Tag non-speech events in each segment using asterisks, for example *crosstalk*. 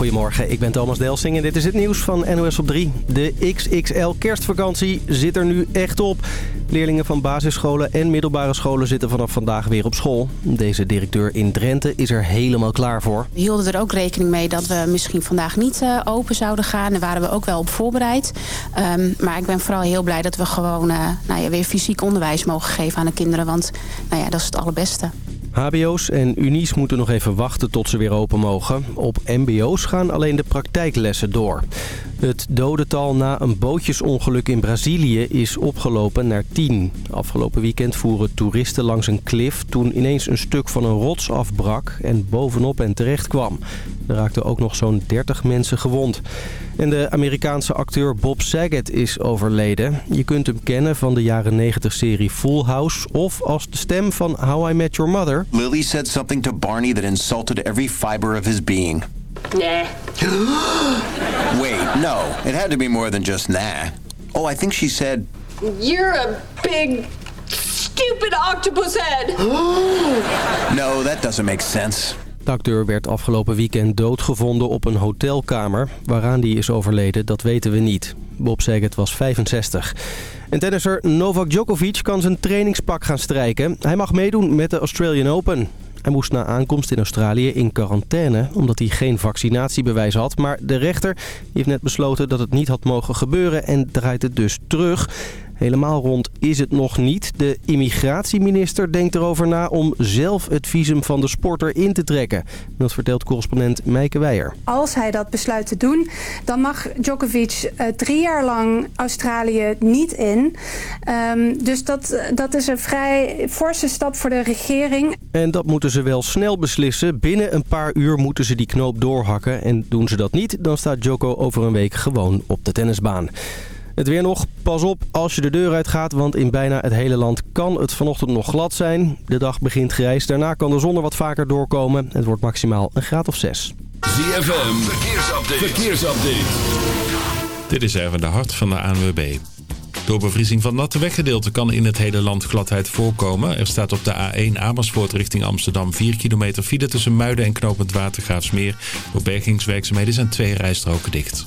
Goedemorgen, ik ben Thomas Delsing en dit is het nieuws van NOS op 3. De XXL kerstvakantie zit er nu echt op. Leerlingen van basisscholen en middelbare scholen zitten vanaf vandaag weer op school. Deze directeur in Drenthe is er helemaal klaar voor. We hielden er ook rekening mee dat we misschien vandaag niet uh, open zouden gaan. Daar waren we ook wel op voorbereid. Um, maar ik ben vooral heel blij dat we gewoon uh, nou ja, weer fysiek onderwijs mogen geven aan de kinderen. Want nou ja, dat is het allerbeste. HBO's en unies moeten nog even wachten tot ze weer open mogen. Op mbo's gaan alleen de praktijklessen door. Het dodental na een bootjesongeluk in Brazilië is opgelopen naar 10. Afgelopen weekend voeren toeristen langs een klif toen ineens een stuk van een rots afbrak en bovenop en terecht kwam. Er raakten ook nog zo'n 30 mensen gewond. En de Amerikaanse acteur Bob Saget is overleden. Je kunt hem kennen van de jaren 90 serie Full House of als de stem van How I Met Your Mother. Lily said something to Barney that insulted every fiber of his being. Nah. *gasps* Wait, no. It had to be more than just nah. Oh, I think she said... You're a big, stupid octopus head. *gasps* no, that doesn't make sense. De acteur werd afgelopen weekend doodgevonden op een hotelkamer. Waaraan die is overleden, dat weten we niet. Bob Saget was 65. En tennisser Novak Djokovic kan zijn trainingspak gaan strijken. Hij mag meedoen met de Australian Open. Hij moest na aankomst in Australië in quarantaine omdat hij geen vaccinatiebewijs had. Maar de rechter heeft net besloten dat het niet had mogen gebeuren en draait het dus terug. Helemaal rond is het nog niet. De immigratieminister denkt erover na om zelf het visum van de sporter in te trekken. Dat vertelt correspondent Meike Weijer. Als hij dat besluit te doen, dan mag Djokovic uh, drie jaar lang Australië niet in. Um, dus dat, dat is een vrij forse stap voor de regering. En dat moeten ze wel snel beslissen. Binnen een paar uur moeten ze die knoop doorhakken. En doen ze dat niet, dan staat Djoko over een week gewoon op de tennisbaan. Het weer nog. Pas op als je de deur uitgaat, want in bijna het hele land kan het vanochtend nog glad zijn. De dag begint grijs. Daarna kan de zon er wat vaker doorkomen. Het wordt maximaal een graad of 6. ZFM, verkeersupdate. verkeersupdate. Dit is even de hart van de ANWB. Door bevriezing van natte weggedeelten kan in het hele land gladheid voorkomen. Er staat op de A1 Amersfoort richting Amsterdam 4 kilometer file tussen Muiden en Knopend Watergraafsmeer. Door bergingswerkzaamheden zijn twee rijstroken dicht.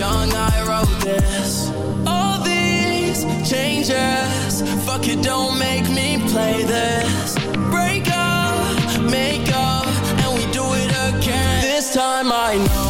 young, I wrote this. All these changes, fuck it, don't make me play this. Break up, make up, and we do it again. This time I know.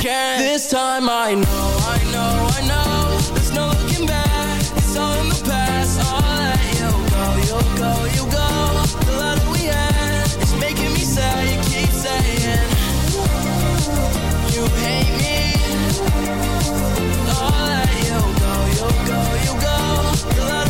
again This time I know, I know, I know. There's no looking back, it's all in the past. I'll let you go, you'll go, you go. The love that we had is making me sad. You keep saying You hate me. I'll let you go, you'll go, you go.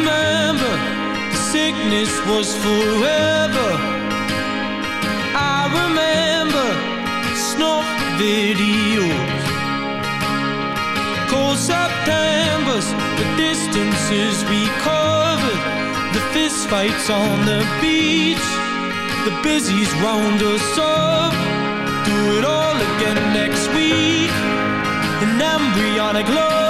remember the sickness was forever. I remember snuff videos, cold September's, the distances we covered, the fist fights on the beach, the busies round us up. Do it all again next week, an embryonic love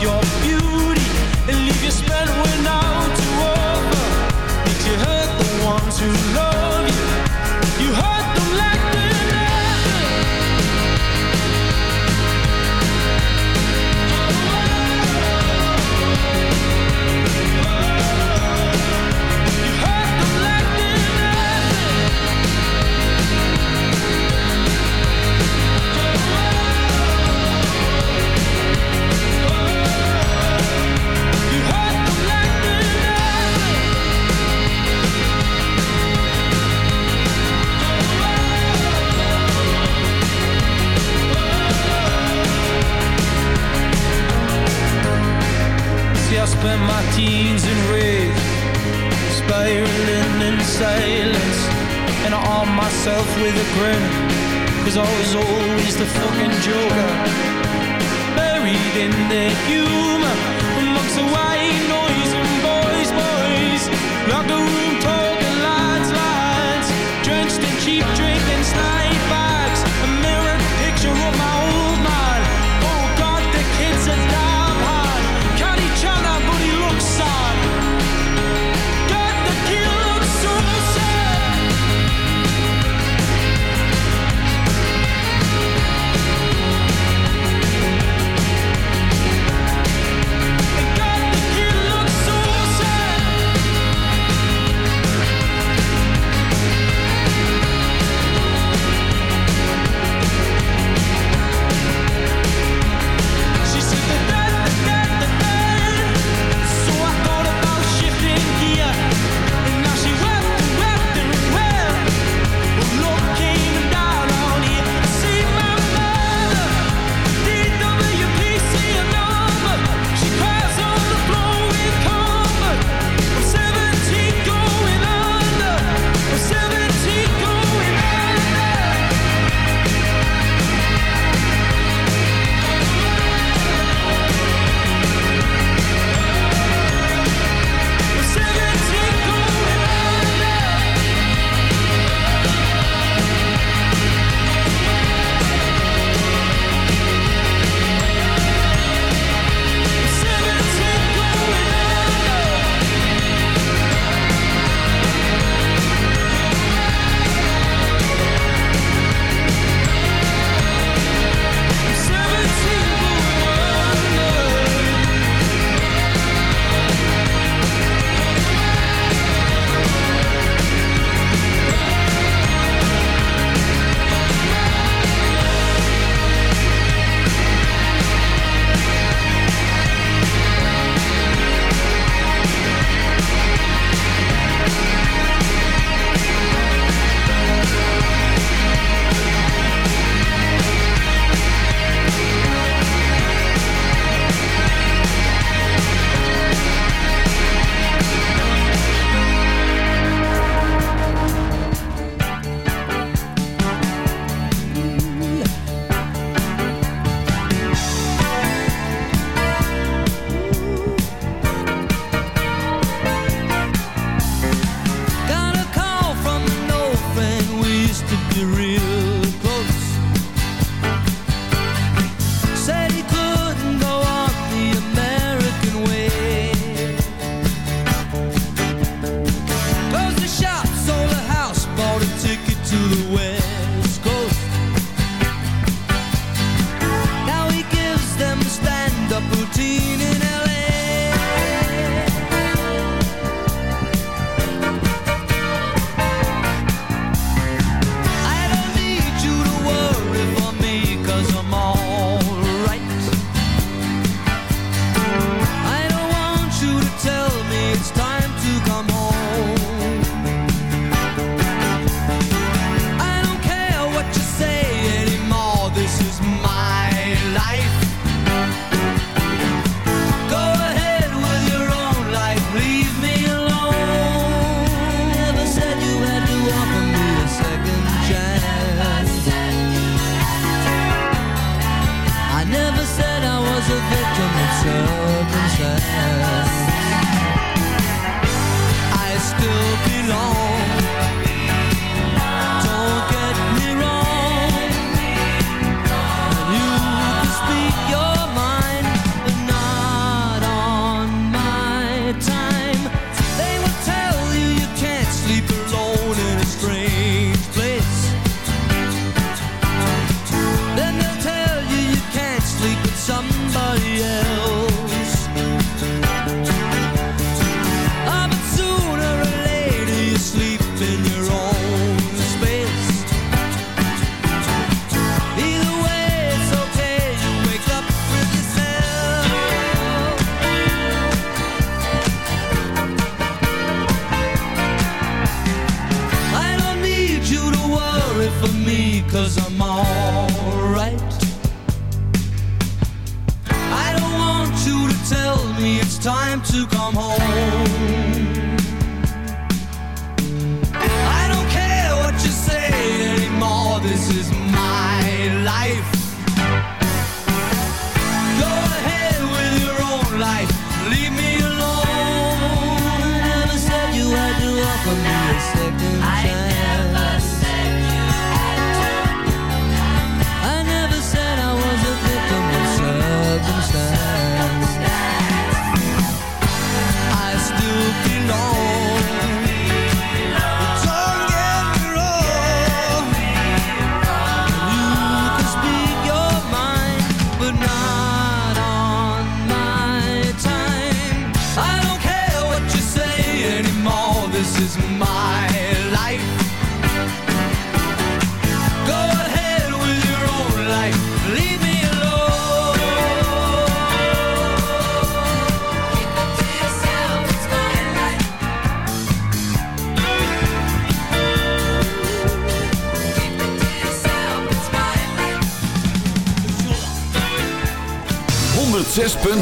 You're. teens and rage Spiraling in silence. And I arm myself with a grin Cause I was always the fucking joker. Buried in the humor Amongst the white noise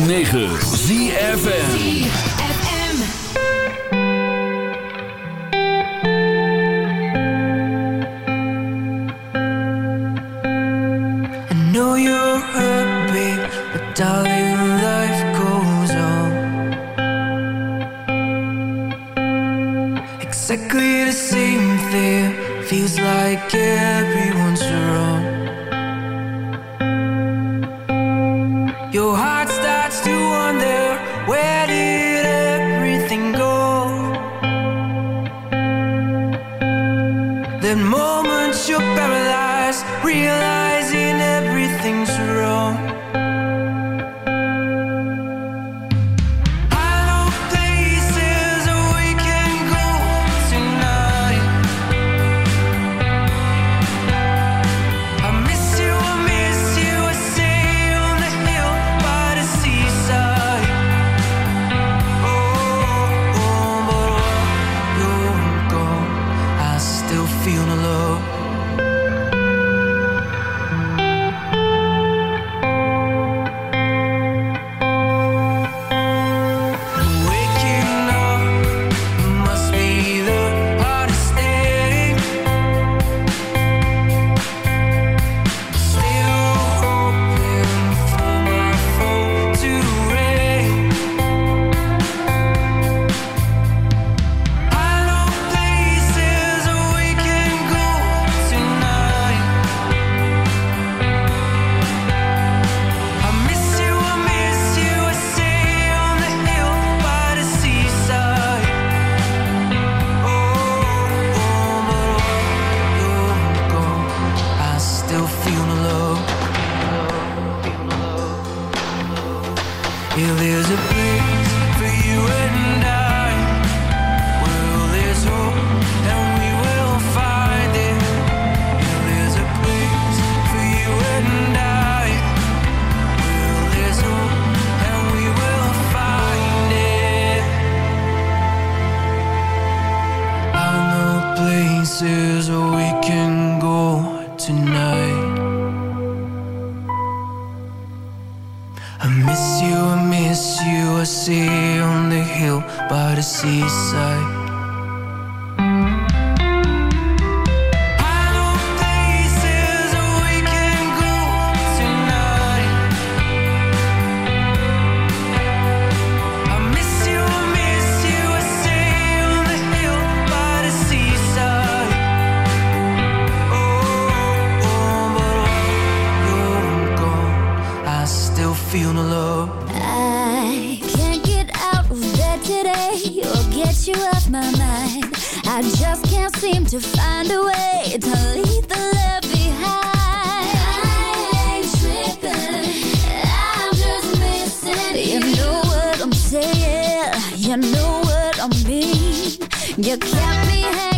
106.9 ZFN feel no love. I can't get out of bed today or get you off my mind. I just can't seem to find a way to leave the love behind. I ain't tripping, I'm just missing you. You know what I'm saying, you know what I mean. You kept me hanging.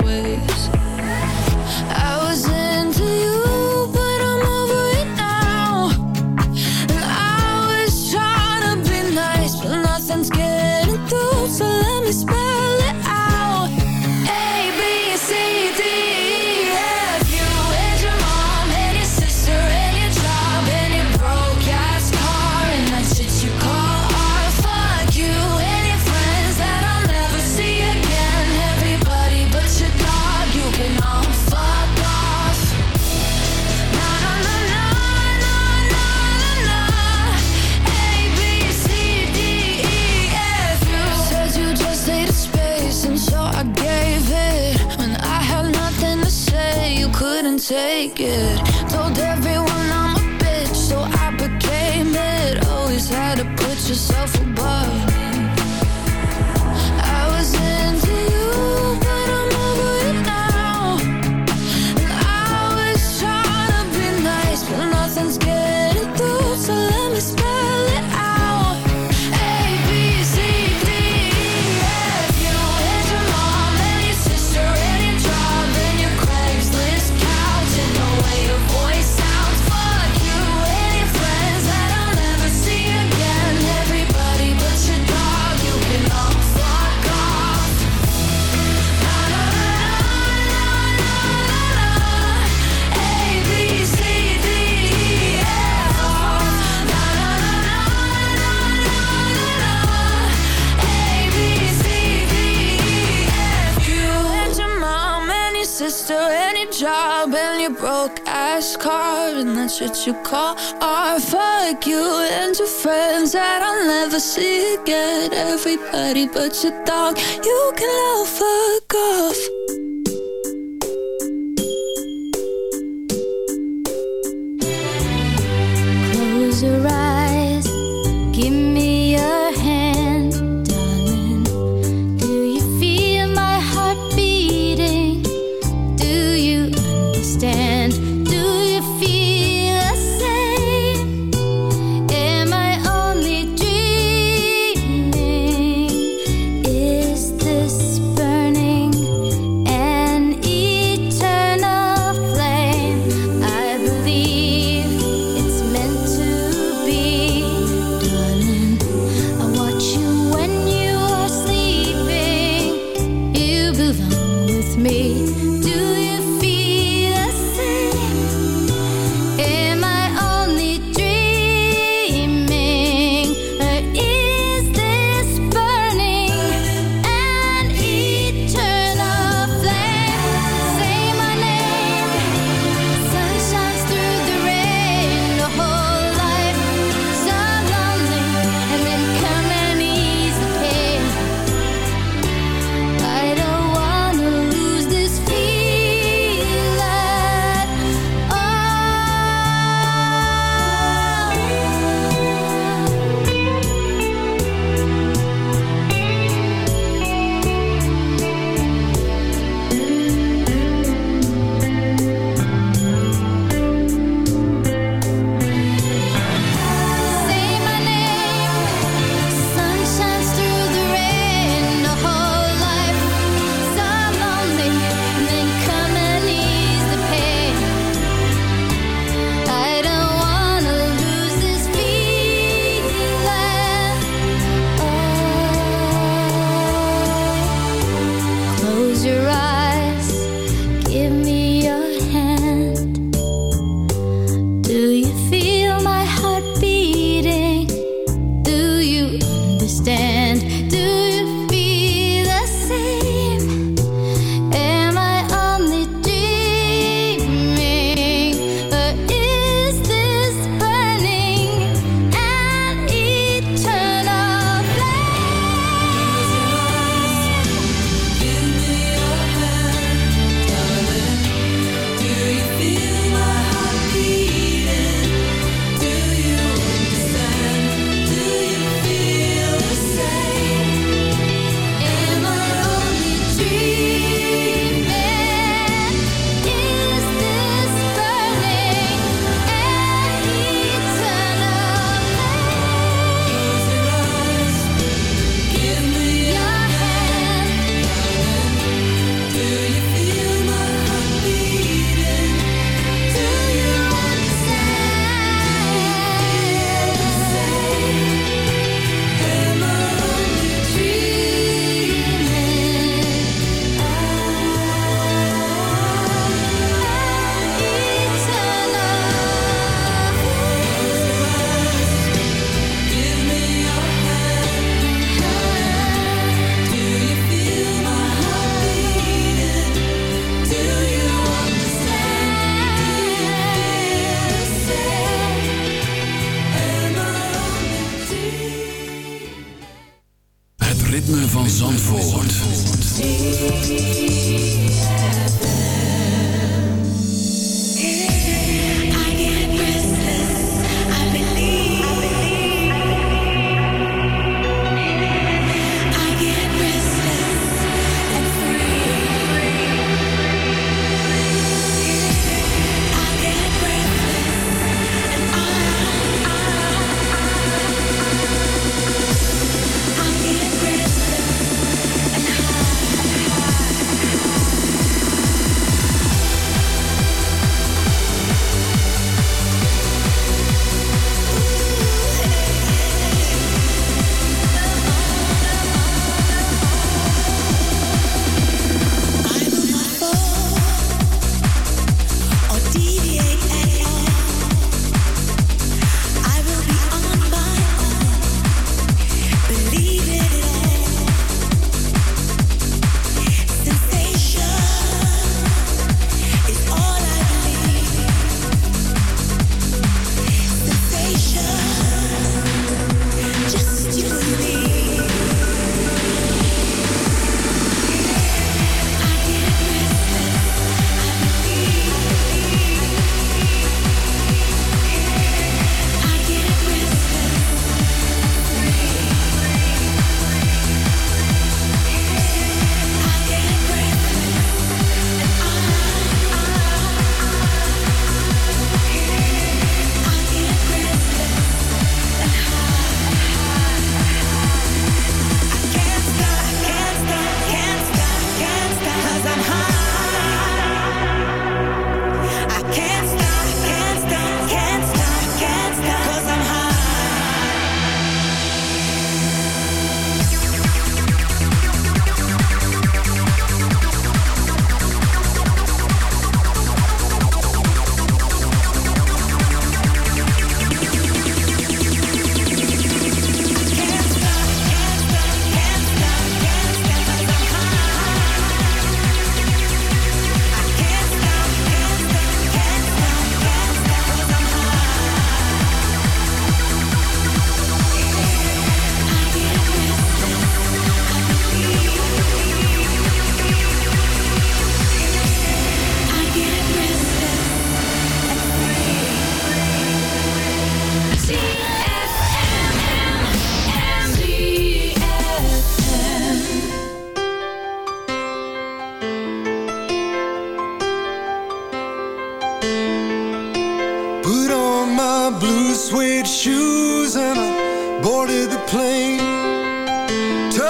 should you call or fuck you and your friends that I'll never see again? Everybody but your dog, you can love fuck off.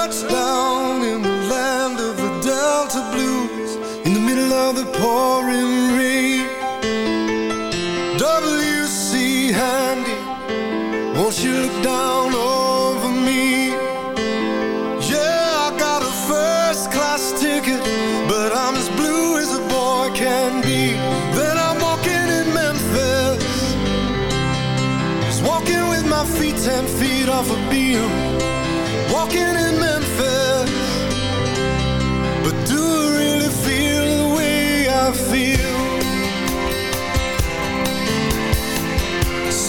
touchdown in the land of the Delta Blues In the middle of the pouring rain W.C. Handy, won't you look down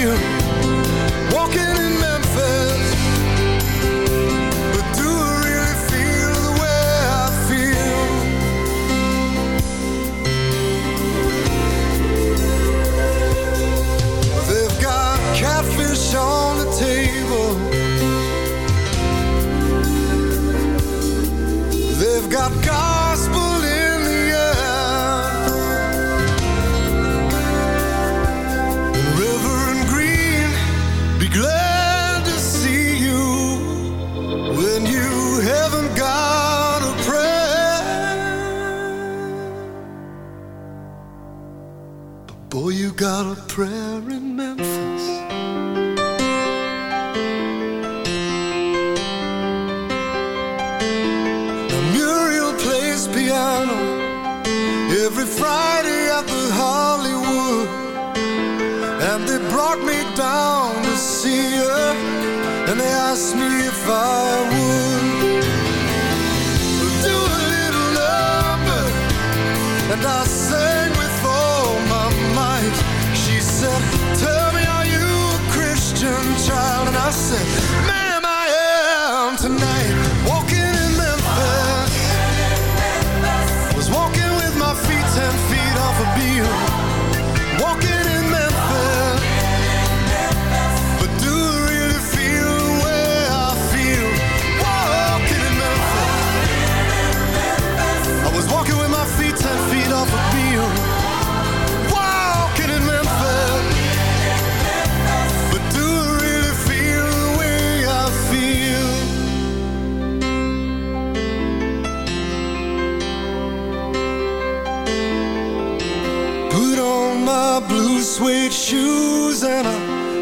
Beam. Walking in boy, you got a prayer in Memphis. Now Muriel plays piano every Friday at the Hollywood. And they brought me down to see her, and they asked me if I would você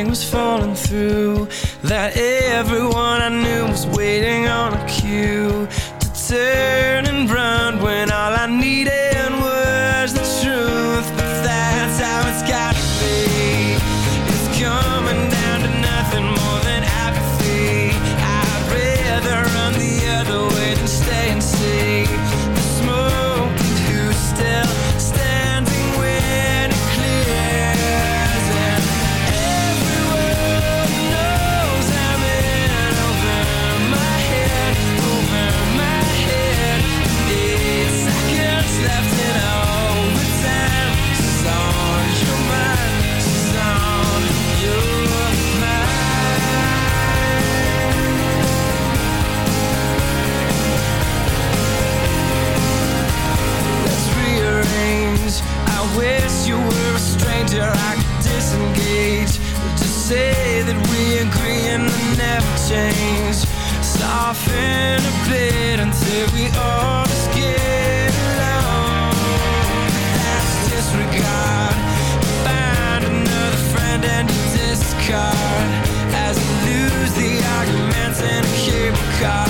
everything was falling through. That everyone I knew was waiting on a cue to turn change. Soften a bit until we all just get along. That's disregard. Find another friend and discard. As you lose the arguments in a cable.